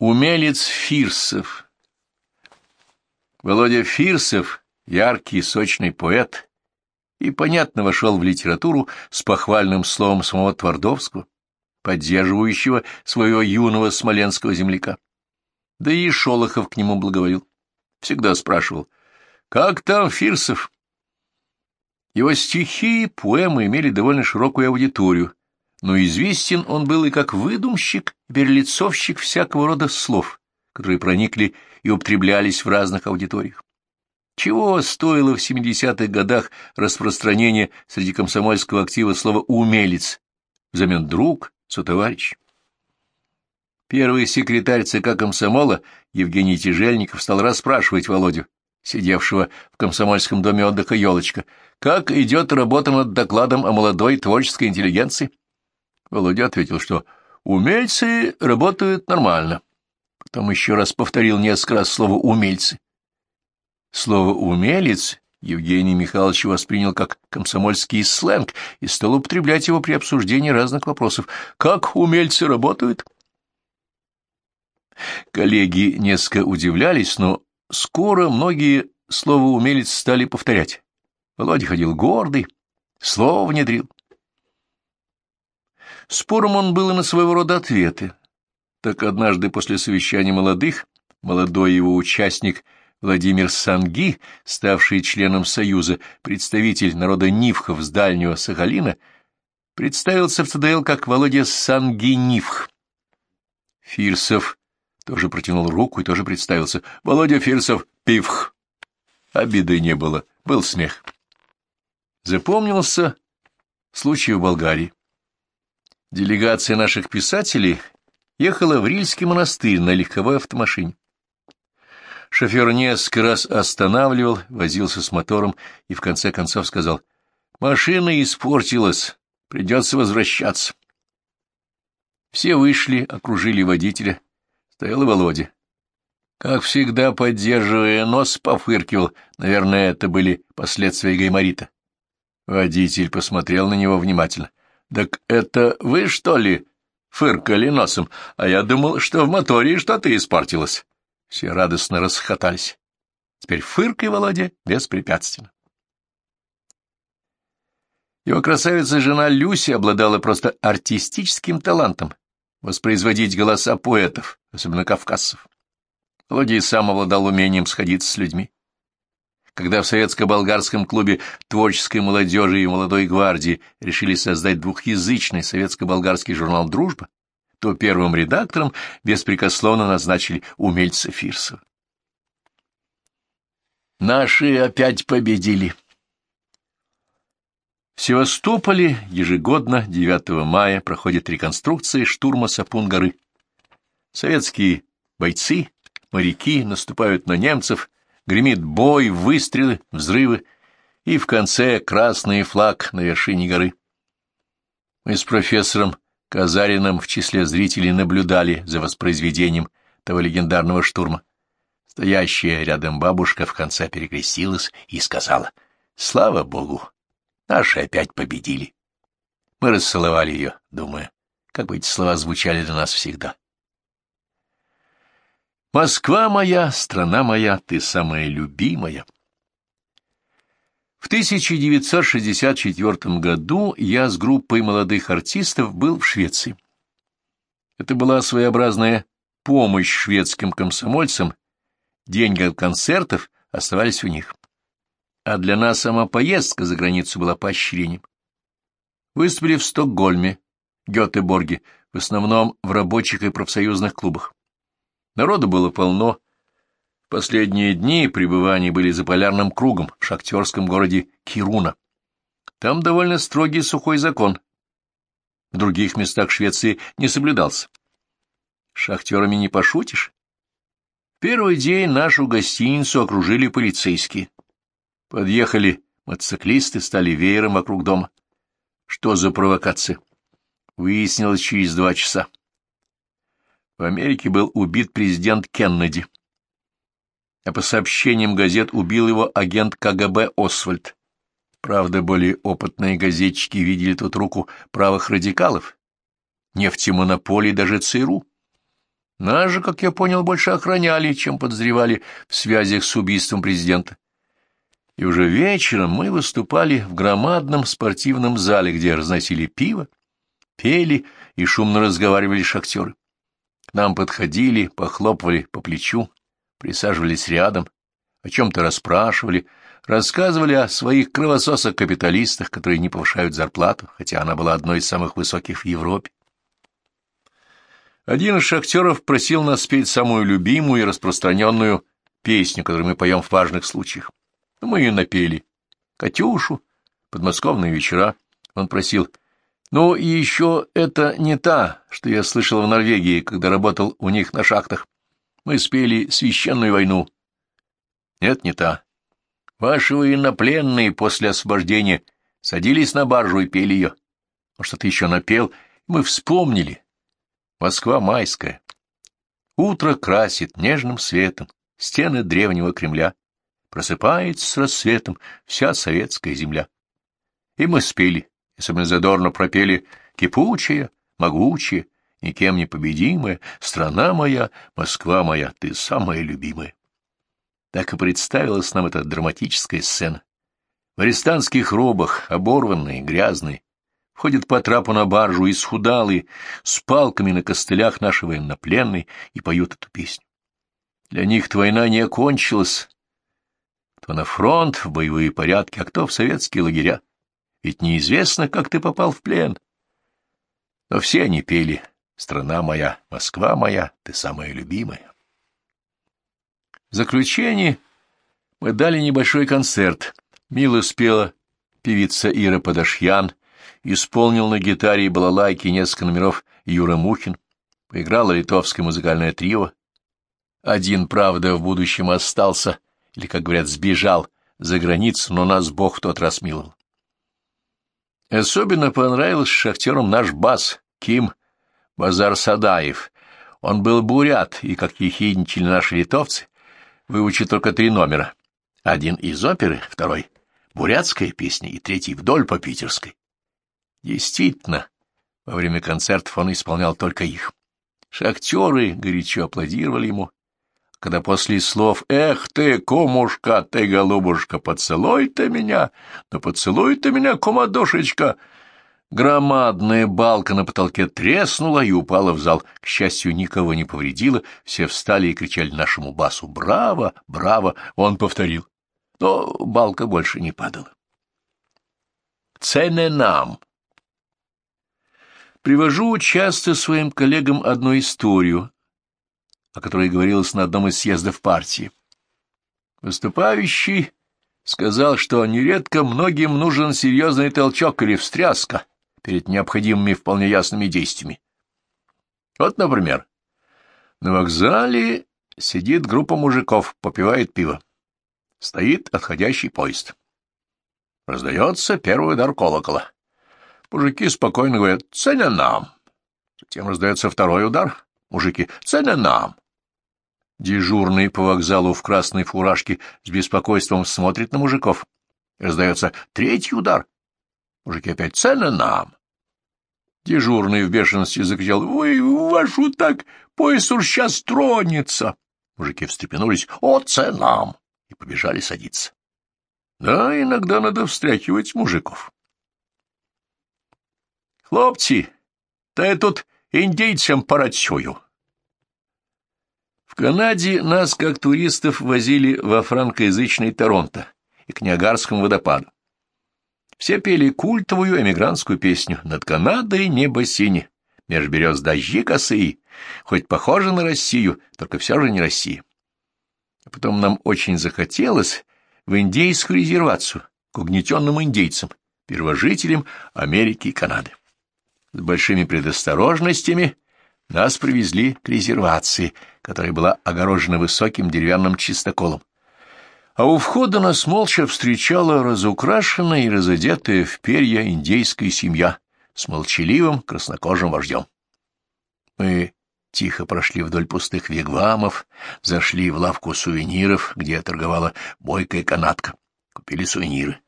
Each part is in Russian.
Умелец Фирсов Володя Фирсов — яркий, сочный поэт, и, понятно, вошел в литературу с похвальным словом самого Твардовского, поддерживающего своего юного смоленского земляка. Да и Шолохов к нему благоволил. Всегда спрашивал, «Как там Фирсов?» Его стихи и поэмы имели довольно широкую аудиторию, но известен он был и как выдумщик, перелицовщик всякого рода слов, которые проникли и употреблялись в разных аудиториях. Чего стоило в 70-х годах распространение среди комсомольского актива слова «умелец» взамен «друг», «сотоварищ». Первый секретарь ЦК комсомола Евгений Тяжельников стал расспрашивать Володю, сидевшего в комсомольском доме отдыха «Елочка», как идет работа над докладом о молодой творческой интеллигенции. Володя ответил, что умельцы работают нормально. Потом еще раз повторил несколько раз слово «умельцы». Слово «умелец» Евгений Михайлович воспринял как комсомольский сленг и стал употреблять его при обсуждении разных вопросов. Как умельцы работают? Коллеги несколько удивлялись, но скоро многие слово «умелец» стали повторять. Володя ходил гордый, слово внедрил. Спором он был и на своего рода ответы. Так однажды после совещания молодых, молодой его участник Владимир Санги, ставший членом Союза, представитель народа Нивхов с Дальнего Сахалина, представился в ЦДЛ как Володя Санги-Нивх. Фирсов тоже протянул руку и тоже представился. Володя Фирсов Пивх. Обиды не было, был смех. Запомнился случай в Болгарии. Делегация наших писателей ехала в Рильский монастырь на легковой автомашине. Шофер несколько раз останавливал, возился с мотором и в конце концов сказал, «Машина испортилась, придется возвращаться». Все вышли, окружили водителя. Стоял и Володя. Как всегда, поддерживая нос, пофыркивал. Наверное, это были последствия гайморита. Водитель посмотрел на него внимательно. — Так это вы, что ли, фыркали носом? А я думал, что в моторе что-то испортилось. Все радостно расхотались. Теперь фыркай, Володя, беспрепятственно. Его красавица жена Люся обладала просто артистическим талантом воспроизводить голоса поэтов, особенно кавказцев. Володя и сам обладал умением сходиться с людьми. Когда в советско-болгарском клубе творческой молодежи и молодой гвардии решили создать двухязычный советско-болгарский журнал «Дружба», то первым редактором беспрекословно назначили умельца Фирсова. Наши опять победили. В Севастополе ежегодно 9 мая проходит реконструкция штурма Сапун-горы. Советские бойцы, моряки наступают на немцев, гремит бой, выстрелы, взрывы, и в конце красный флаг на вершине горы. Мы с профессором Казарином в числе зрителей наблюдали за воспроизведением того легендарного штурма. Стоящая рядом бабушка в конце перекрестилась и сказала «Слава Богу! Наши опять победили!» Мы расцеловали ее, думая, как бы эти слова звучали для нас всегда. «Москва моя, страна моя, ты самая любимая!» В 1964 году я с группой молодых артистов был в Швеции. Это была своеобразная помощь шведским комсомольцам, деньги от концертов оставались у них. А для нас сама поездка за границу была поощрением. Выступили в Стокгольме, Гетеборге, в основном в рабочих и профсоюзных клубах. Народу было полно, Последние дни пребывания были за полярным кругом в шахтерском городе Кируна. Там довольно строгий сухой закон. В других местах Швеции не соблюдался. Шахтерами не пошутишь. Первый день нашу гостиницу окружили полицейские. Подъехали мотоциклисты, стали веером вокруг дома. Что за провокация? Выяснилось через два часа. В Америке был убит президент Кеннеди а по сообщениям газет убил его агент КГБ Освальд. Правда, более опытные газетчики видели тут руку правых радикалов, нефтемонополий даже ЦРУ. Нас же, как я понял, больше охраняли, чем подозревали в связях с убийством президента. И уже вечером мы выступали в громадном спортивном зале, где разносили пиво, пели и шумно разговаривали шахтеры. К нам подходили, похлопывали по плечу, присаживались рядом, о чем-то расспрашивали, рассказывали о своих кровососах-капиталистах, которые не повышают зарплату, хотя она была одной из самых высоких в Европе. Один из шахтеров просил нас спеть самую любимую и распространенную песню, которую мы поем в важных случаях. Мы ее напели. «Катюшу», «Подмосковные вечера». Он просил, «Ну и еще это не та, что я слышал в Норвегии, когда работал у них на шахтах. Мы спели «Священную войну». Нет, не та. Ваши военнопленные после освобождения садились на баржу и пели ее. Он что-то еще напел, мы вспомнили, Москва майская. Утро красит нежным светом стены древнего Кремля. Просыпается с рассветом вся советская земля. И мы спели, особенно задорно пропели «Кипучая, могучая, никем не победимая, страна моя, Москва моя, ты самая любимая». Так и представилась нам эта драматическая сцена. В арестантских робах, оборванные, грязные, ходят по трапу на баржу исхудалые, с палками на костылях наши военнопленные и поют эту песню. Для них война не окончилась. Кто на фронт, в боевые порядки, а кто в советские лагеря. Ведь неизвестно, как ты попал в плен. Но все они пели «Страна моя, Москва моя, ты самая любимая». В заключение мы дали небольшой концерт. Мило спела певица Ира Подошьян, исполнил на гитаре и балалайке несколько номеров Юра Мухин, поиграло литовское музыкальное трио. Один, правда, в будущем остался, или, как говорят, сбежал за границу, но нас Бог в тот раз миловал. Особенно понравился шахтерам наш бас, Ким Базар Садаев. Он был бурят, и, как ехидничали наши литовцы, выучил только три номера. Один из оперы, второй — бурятская песня, и третий — вдоль по питерской. Действительно, во время концертов он исполнял только их. Шахтеры горячо аплодировали ему. Когда после слов «Эх ты, кумушка, ты, голубушка, поцелуй ты меня, ну поцелуй ты меня, кумадошечка!» Громадная балка на потолке треснула и упала в зал. К счастью, никого не повредила, все встали и кричали нашему басу «Браво! Браво!» Он повторил. Но балка больше не падала. «Цены нам!» Привожу часто своим коллегам одну историю, о которой говорилось на одном из съездов партии. Выступающий сказал, что нередко многим нужен серьезный толчок или встряска перед необходимыми вполне ясными действиями. Вот, например, на вокзале сидит группа мужиков, попивает пиво. Стоит отходящий поезд. Раздается первый удар колокола. Мужики спокойно говорят «Ценя нам». Затем раздается второй удар. Мужики «Ценя нам». Дежурный по вокзалу в красной фуражке с беспокойством смотрит на мужиков. Раздается третий удар. Мужики опять «Ценя нам». Дежурный в бешенстве закричал «Вы, вашу так, поезд уж сейчас тронется». Мужики встрепенулись «О, ценам!» и побежали садиться. Да, иногда надо встряхивать мужиков. Хлопці, та я тут индейцам працюю. Канаде нас, как туристов, возили во франкоязычный Торонто и к Ниагарскому водопаду. Все пели культовую эмигрантскую песню «Над Канадой небо сине, меж берез дожди косые, хоть похоже на Россию, только все же не Россия». А потом нам очень захотелось в индейскую резервацию к угнетенным индейцам, первожителям Америки и Канады. С большими предосторожностями нас привезли к резервации, которая была огорожена высоким деревянным чистоколом. А у входа нас молча встречала разукрашенная и разодетая в перья индейская семья с молчаливым краснокожим вождем. Мы тихо прошли вдоль пустых вигвамов, зашли в лавку сувениров, где торговала бойкая канатка. Купили сувениры.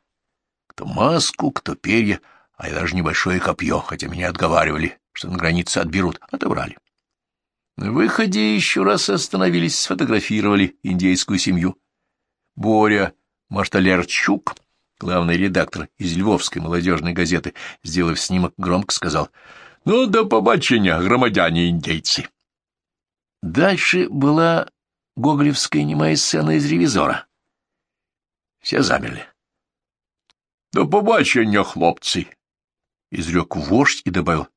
Кто маску, кто перья, а я даже небольшое копье, хотя меня отговаривали, что на границе отберут, отобрали. На выходе еще раз остановились, сфотографировали индейскую семью. Боря Машталярчук, главный редактор из Львовской молодежной газеты, сделав снимок, громко сказал «Ну, до побачення, громадяне-индейцы». Дальше была гоголевская немая сцена из «Ревизора». Все замерли. «До побачення, хлопцы!» — изрек вождь и добавил.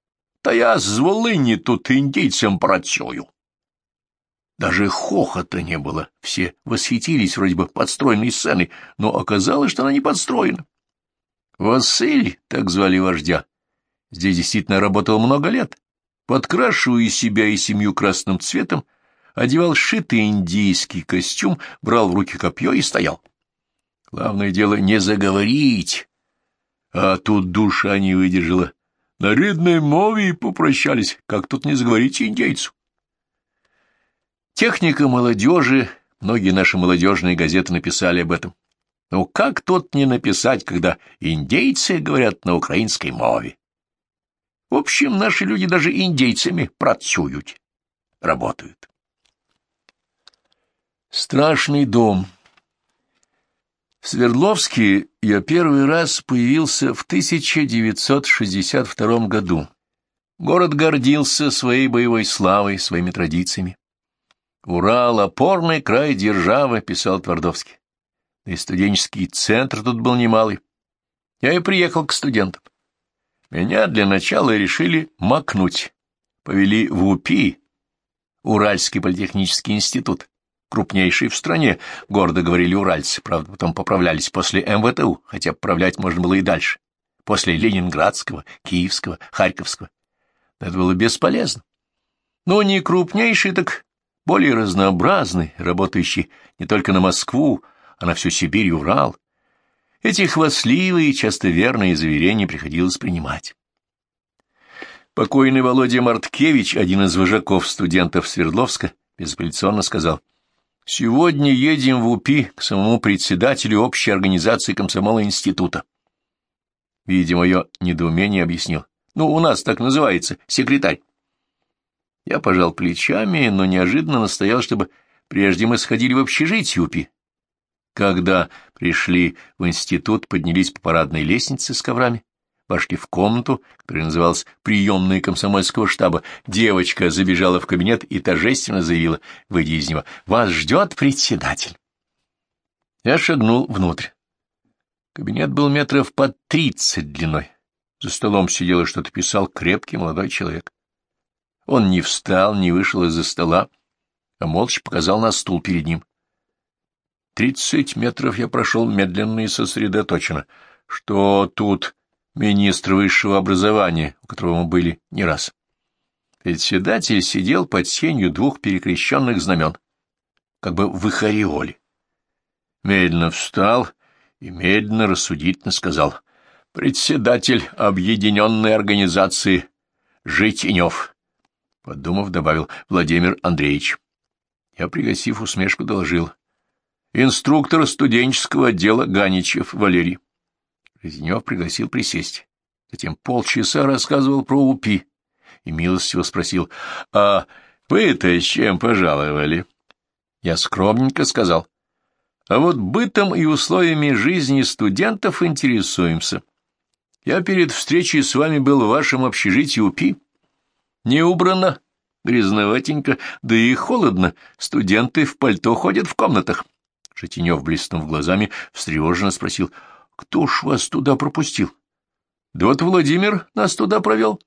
«Та я з Волыни тут индейцем працюю». Даже хохота не было, все восхитились вроде бы подстроенной сценой, но оказалось, что она не подстроена. Василь, так звали вождя, здесь действительно работал много лет, подкрашивая себя и семью красным цветом, одевал шитый индийский костюм, брал в руки копье и стоял. Главное дело не заговорить, а тут душа не выдержала. На рідной мове попрощались, как тут не заговорить индейцу. Техника молодежи, многие наши молодежные газеты написали об этом. Но как тут не написать, когда индейцы говорят на украинской мове? В общем, наши люди даже индейцами працюют, работают. Страшный дом. В Свердловске я первый раз появился в 1962 году. Город гордился своей боевой славой, своими традициями. Урал — опорный край державы, писал Твардовский. И студенческий центр тут был немалый. Я и приехал к студентам. Меня для начала решили макнуть. Повели в УПИ, Уральский политехнический институт, крупнейший в стране, гордо говорили уральцы, правда, потом поправлялись после МВТУ, хотя поправлять можно было и дальше, после Ленинградского, Киевского, Харьковского. Но это было бесполезно. Ну, не крупнейший, так более разнообразный, работающий не только на Москву, а на всю Сибирь и Урал. Эти хвастливые часто верные заверения приходилось принимать. Покойный Володя Марткевич, один из вожаков студентов Свердловска, безапелляционно сказал, «Сегодня едем в УПИ к самому председателю общей организации комсомола института». Видя мое недоумение, объяснил, «Ну, у нас так называется, секретарь». Я пожал плечами, но неожиданно настоял, чтобы прежде мы сходили в общежитие УПИ. Когда пришли в институт, поднялись по парадной лестнице с коврами, вошли в комнату, которая называлась «приемной комсомольского штаба». Девочка забежала в кабинет и торжественно заявила, выйдя из него, «Вас ждет председатель». Я шагнул внутрь. Кабинет был метров под тридцать длиной. За столом сидел и что-то писал крепкий молодой человек. Он не встал, не вышел из-за стола, а молча показал на стул перед ним. Тридцать метров я прошел медленно и сосредоточенно. Что тут министр высшего образования, у которого мы были не раз? Председатель сидел под сенью двух перекрещенных знамен, как бы в их ореоле. Медленно встал и медленно рассудительно сказал «Председатель объединенной организации Житинев». Подумав, добавил Владимир Андреевич. Я, пригасив усмешку, доложил. Инструктор студенческого отдела Ганичев Валерий. Резенев пригласил присесть. Затем полчаса рассказывал про УПИ и милостиво спросил, «А вы-то с чем пожаловали?» Я скромненько сказал, «А вот бытом и условиями жизни студентов интересуемся. Я перед встречей с вами был в вашем общежитии УПИ». Не убрано, грязноватенько, да и холодно. Студенты в пальто ходят в комнатах. Шатенев, блеснув глазами, встревоженно спросил, кто ж вас туда пропустил? Да вот Владимир нас туда провел.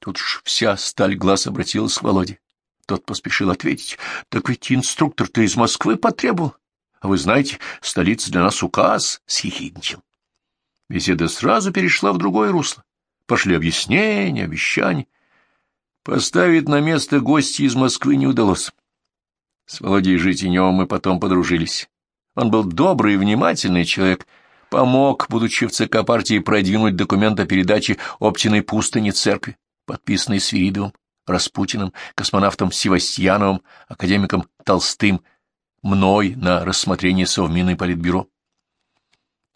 Тут ж вся сталь глаз обратилась к Володе. Тот поспешил ответить, так ведь инструктор-то из Москвы потребовал. А вы знаете, столица для нас указ, — схихидничал. Беседа сразу перешла в другое русло. Пошли объяснения, обещания. Поставить на место гостя из Москвы не удалось. С Володей Житиневым мы потом подружились. Он был добрый и внимательный человек, помог, будучи в ЦК партии, продвинуть документ о передаче Оптиной пустыни церкви, подписанный Свиридовым, Распутиным, космонавтом Севастьяновым, академиком Толстым, мной на рассмотрение Совмины Политбюро.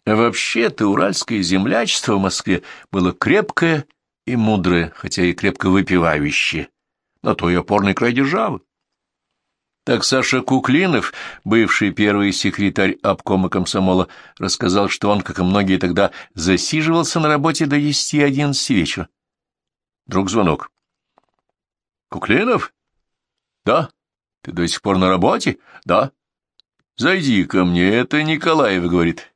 Вообще-то уральское землячество в Москве было крепкое и мудрое, хотя и крепко выпивающее. на то и опорный край державы. Так Саша Куклинов, бывший первый секретарь обкома комсомола, рассказал, что он, как и многие тогда, засиживался на работе до 10-11 вечера. Друг звонок. «Куклинов?» «Да». «Ты до сих пор на работе?» «Да». «Зайди ко мне, это Николаев говорит».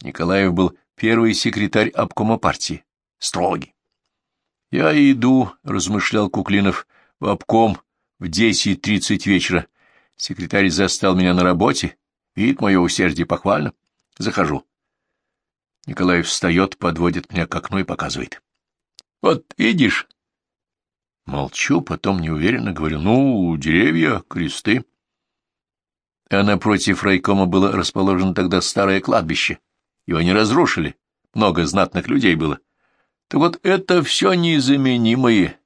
Николаев был первый секретарь обкома партии. Строгий. «Я иду», — размышлял Куклинов, — «в обком в десять тридцать вечера. Секретарь застал меня на работе, видит мое усердие похвально. Захожу. Николаев встает, подводит меня к окну и показывает. — Вот, видишь? Молчу, потом неуверенно говорю. — Ну, деревья, кресты. А напротив райкома было расположено тогда старое кладбище. Его не разрушили. Много знатных людей было. Так вот это все незаменимые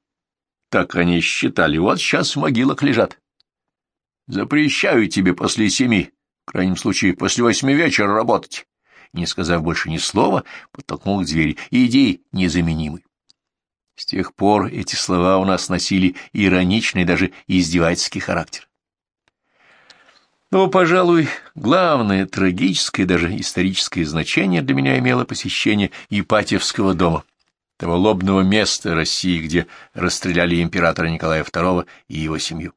так они считали. Вот сейчас в могилах лежат. Запрещаю тебе после семи, в крайнем случае после восьми вечера работать. Не сказав больше ни слова, подтолкнул к двери. Иди, незаменимый. С тех пор эти слова у нас носили ироничный, даже издевательский характер. Но, пожалуй, главное, трагическое, даже историческое значение для меня имело посещение Ипатьевского дома того лобного места России, где расстреляли императора Николая II и его семью.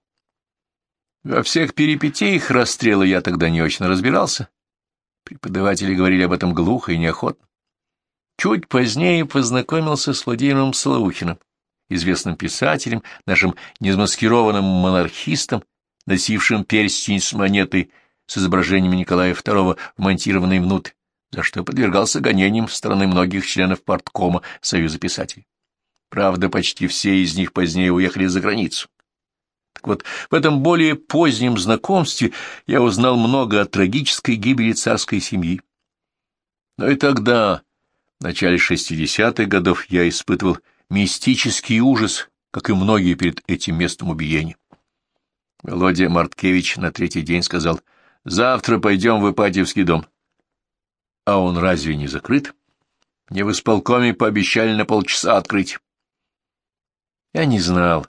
Во всех перипетиях расстрела я тогда не очень разбирался. Преподаватели говорили об этом глухо и неохотно. Чуть позднее познакомился с Владимиром Солоухиным, известным писателем, нашим незамаскированным монархистом, носившим перстень с монетой с изображением Николая II, вмонтированной внутрь за что подвергался гонениям в стороны многих членов парткома Союза писателей. Правда, почти все из них позднее уехали за границу. Так вот, в этом более позднем знакомстве я узнал много о трагической гибели царской семьи. Но и тогда, в начале 60-х годов, я испытывал мистический ужас, как и многие перед этим местом убиения. Володя Марткевич на третий день сказал, «Завтра пойдем в Ипатьевский дом. А он разве не закрыт? Мне в исполкоме пообещали на полчаса открыть. Я не знал,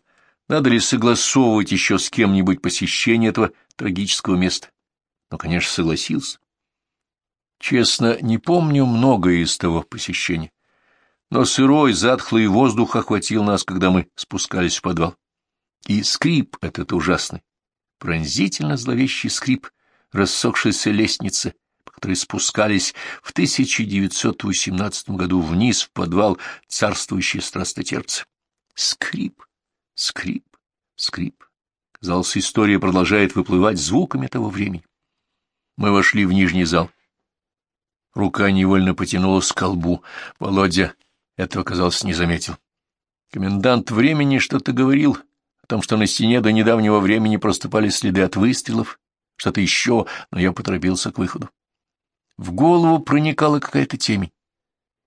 надо ли согласовывать еще с кем-нибудь посещение этого трагического места. Но, конечно, согласился. Честно, не помню многое из того посещения. Но сырой, затхлый воздух охватил нас, когда мы спускались в подвал. И скрип этот ужасный, пронзительно зловещий скрип рассохшейся лестницы, которые спускались в 1918 году вниз в подвал царствующие страстотерпцы. Скрип, скрип, скрип. Казалось, история продолжает выплывать звуками того времени. Мы вошли в нижний зал. Рука невольно потянулась к колбу. Володя этого, казалось, не заметил. Комендант времени что-то говорил о том, что на стене до недавнего времени проступали следы от выстрелов, что-то еще, но я поторопился к выходу. В голову проникала какая-то темень,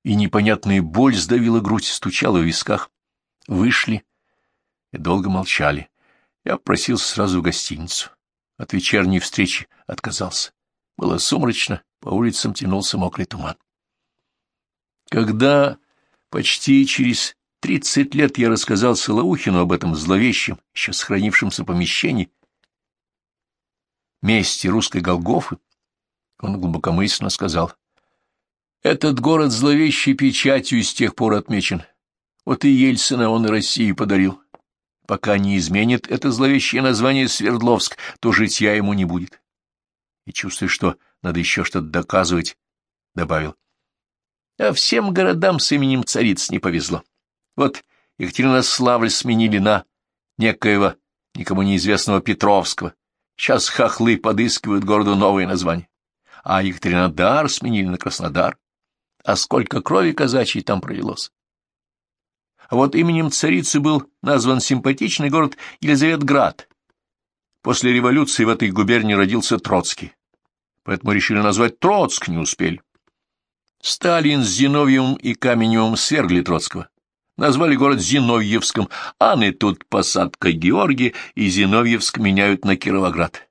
и непонятная боль сдавила грудь, стучала в висках. Вышли и долго молчали. Я просился сразу в гостиницу. От вечерней встречи отказался. Было сумрачно, по улицам тянулся мокрый туман. Когда почти через тридцать лет я рассказал Солоухину об этом зловещем, еще сохранившемся помещении, месте русской Голгофы, он глубокомысленно сказал. Этот город зловещей печатью с тех пор отмечен. Вот и Ельцина он и России подарил. Пока не изменит это зловещее название Свердловск, то житья ему не будет. И чувствуя, что надо еще что-то доказывать, добавил. А всем городам с именем цариц не повезло. Вот Екатеринославль сменили на некоего, никому неизвестного Петровского. Сейчас хохлы подыскивают городу новое название а Екатеринодар сменили на Краснодар. А сколько крови казачьей там пролилось! А вот именем царицы был назван симпатичный город Елизаветград. После революции в этой губернии родился Троцкий, поэтому решили назвать Троцк, не успели. Сталин с Зиновьевым и Каменевым свергли Троцкого. Назвали город Зиновьевском, а не тут посадка Георгия и Зиновьевск меняют на Кировоград.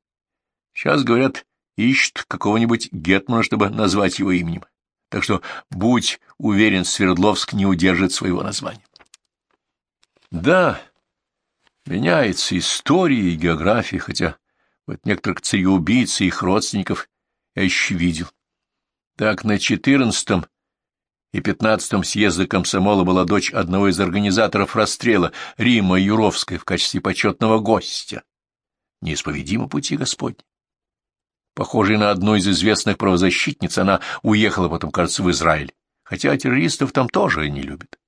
Сейчас, говорят, ищет какого-нибудь гетмана, чтобы назвать его именем. Так что, будь уверен, Свердловск не удержит своего названия. Да, Меняется история и география, хотя вот некоторых цареубийц и их родственников я еще видел. Так на четырнадцатом и пятнадцатом съезда комсомола была дочь одного из организаторов расстрела, Рима Юровской, в качестве почетного гостя. Неисповедимо пути Господь. Похожей на одну из известных правозащитниц, она уехала потом, кажется, в Израиль, хотя террористов там тоже не любят.